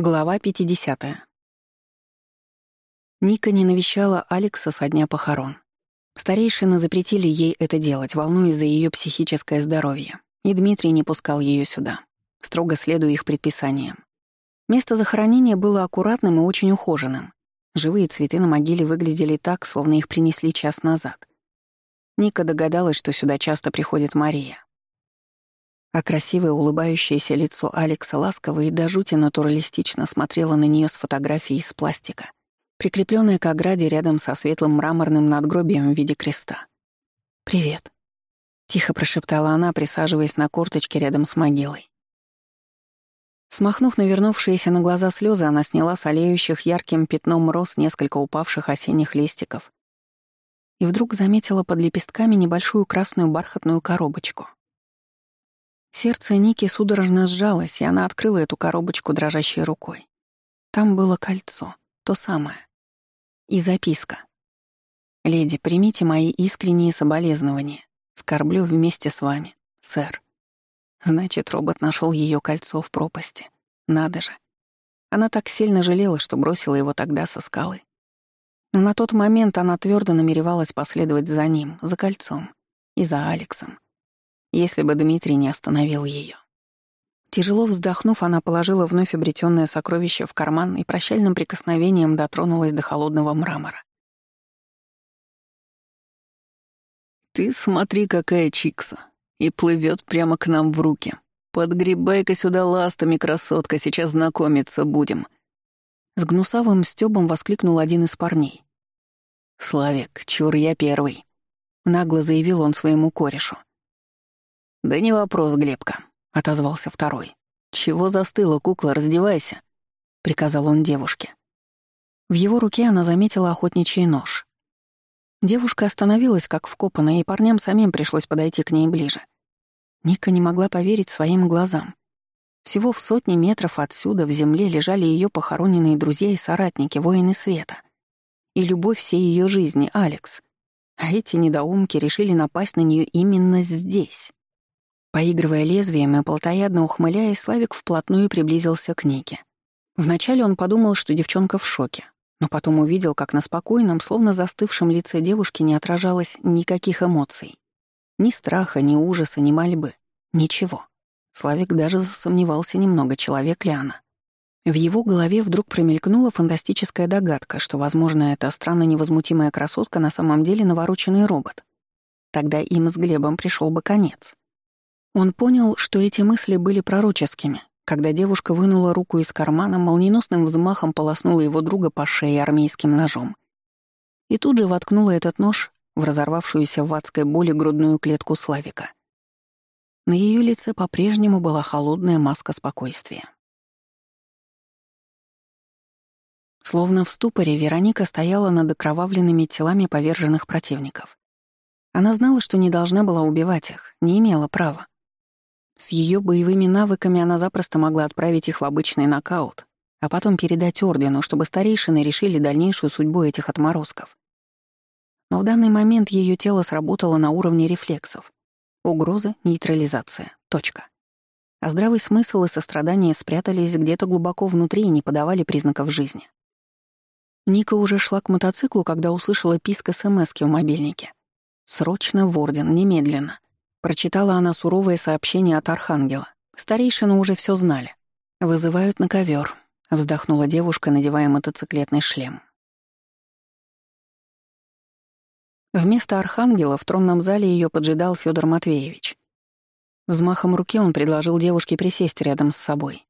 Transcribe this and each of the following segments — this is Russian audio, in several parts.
Глава 50. Ника не навещала Алекса со дня похорон. Старейшины запретили ей это делать, волнуясь за ее психическое здоровье, и Дмитрий не пускал ее сюда, строго следуя их предписаниям. Место захоронения было аккуратным и очень ухоженным. Живые цветы на могиле выглядели так, словно их принесли час назад. Ника догадалась, что сюда часто приходит Мария а красивое улыбающееся лицо Алекса ласково и до жути натуралистично смотрело на нее с фотографии из пластика, прикрепленная к ограде рядом со светлым мраморным надгробием в виде креста. «Привет», — тихо прошептала она, присаживаясь на корточке рядом с могилой. Смахнув навернувшиеся на глаза слезы, она сняла с олеющих ярким пятном роз несколько упавших осенних листиков и вдруг заметила под лепестками небольшую красную бархатную коробочку — Сердце Ники судорожно сжалось, и она открыла эту коробочку дрожащей рукой. Там было кольцо, то самое. И записка. «Леди, примите мои искренние соболезнования. Скорблю вместе с вами, сэр». Значит, робот нашел ее кольцо в пропасти. Надо же. Она так сильно жалела, что бросила его тогда со скалы. Но на тот момент она твердо намеревалась последовать за ним, за кольцом и за Алексом если бы Дмитрий не остановил ее. Тяжело вздохнув, она положила вновь обретенное сокровище в карман и прощальным прикосновением дотронулась до холодного мрамора. «Ты смотри, какая чикса! И плывет прямо к нам в руки. Подгребай-ка сюда ластами, красотка, сейчас знакомиться будем!» С гнусавым стёбом воскликнул один из парней. «Славик, чур я первый!» — нагло заявил он своему корешу. «Да не вопрос, Глебка», — отозвался второй. «Чего застыла кукла, раздевайся», — приказал он девушке. В его руке она заметила охотничий нож. Девушка остановилась, как вкопанная, и парням самим пришлось подойти к ней ближе. Ника не могла поверить своим глазам. Всего в сотни метров отсюда в земле лежали ее похороненные друзья и соратники, воины света. И любовь всей ее жизни, Алекс. А эти недоумки решили напасть на нее именно здесь. Поигрывая лезвием и полтоядно ухмыляясь, Славик вплотную приблизился к Нике. Вначале он подумал, что девчонка в шоке, но потом увидел, как на спокойном, словно застывшем лице девушки не отражалось никаких эмоций. Ни страха, ни ужаса, ни мольбы. Ничего. Славик даже засомневался немного, человек ли она. В его голове вдруг промелькнула фантастическая догадка, что, возможно, эта странно невозмутимая красотка на самом деле навороченный робот. Тогда им с Глебом пришел бы конец. Он понял, что эти мысли были пророческими, когда девушка вынула руку из кармана, молниеносным взмахом полоснула его друга по шее армейским ножом. И тут же воткнула этот нож в разорвавшуюся в адской боли грудную клетку Славика. На ее лице по-прежнему была холодная маска спокойствия. Словно в ступоре, Вероника стояла над окровавленными телами поверженных противников. Она знала, что не должна была убивать их, не имела права. С ее боевыми навыками она запросто могла отправить их в обычный нокаут, а потом передать ордену, чтобы старейшины решили дальнейшую судьбу этих отморозков. Но в данный момент ее тело сработало на уровне рефлексов. Угроза, нейтрализация. Точка. А здравый смысл и сострадание спрятались где-то глубоко внутри и не подавали признаков жизни. Ника уже шла к мотоциклу, когда услышала писк смс в мобильнике. «Срочно в Орден, немедленно!» Прочитала она суровое сообщение от Архангела. Старейшины уже все знали. «Вызывают на ковер», — вздохнула девушка, надевая мотоциклетный шлем. Вместо Архангела в тронном зале ее поджидал Федор Матвеевич. Взмахом руки он предложил девушке присесть рядом с собой.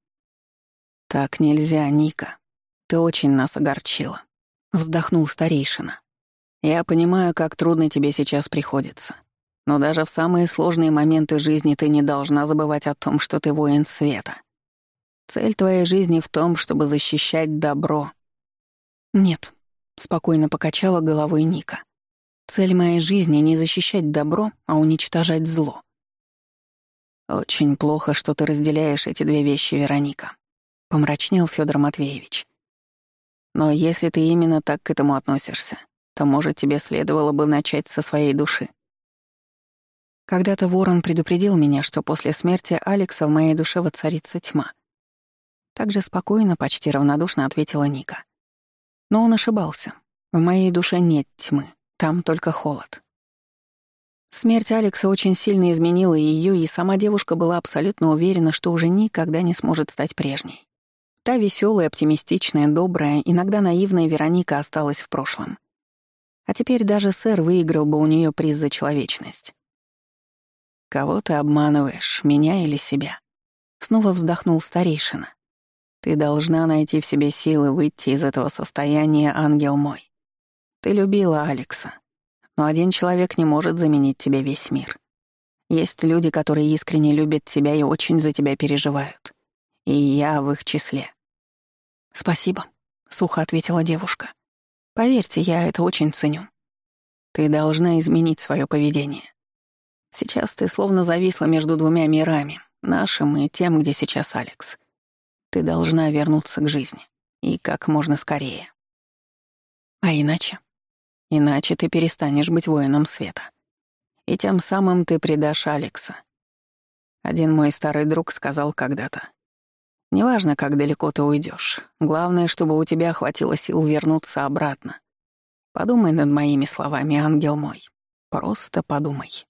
«Так нельзя, Ника. Ты очень нас огорчила», — вздохнул старейшина. «Я понимаю, как трудно тебе сейчас приходится. Но даже в самые сложные моменты жизни ты не должна забывать о том, что ты воин света. Цель твоей жизни в том, чтобы защищать добро. Нет, спокойно покачала головой Ника. Цель моей жизни не защищать добро, а уничтожать зло. Очень плохо, что ты разделяешь эти две вещи, Вероника, помрачнел Федор Матвеевич. Но если ты именно так к этому относишься, то, может, тебе следовало бы начать со своей души. Когда-то Ворон предупредил меня, что после смерти Алекса в моей душе воцарится тьма. Так же спокойно, почти равнодушно ответила Ника. Но он ошибался. В моей душе нет тьмы, там только холод. Смерть Алекса очень сильно изменила ее, и сама девушка была абсолютно уверена, что уже никогда не сможет стать прежней. Та веселая, оптимистичная, добрая, иногда наивная Вероника осталась в прошлом. А теперь даже сэр выиграл бы у нее приз за человечность. Кого ты обманываешь, меня или себя?» Снова вздохнул старейшина. «Ты должна найти в себе силы выйти из этого состояния, ангел мой. Ты любила Алекса, но один человек не может заменить тебе весь мир. Есть люди, которые искренне любят тебя и очень за тебя переживают. И я в их числе». «Спасибо», — сухо ответила девушка. «Поверьте, я это очень ценю. Ты должна изменить свое поведение. Сейчас ты словно зависла между двумя мирами, нашим и тем, где сейчас Алекс. Ты должна вернуться к жизни. И как можно скорее. А иначе? Иначе ты перестанешь быть воином света. И тем самым ты предашь Алекса. Один мой старый друг сказал когда-то. «Неважно, как далеко ты уйдешь. Главное, чтобы у тебя хватило сил вернуться обратно. Подумай над моими словами, ангел мой. Просто подумай».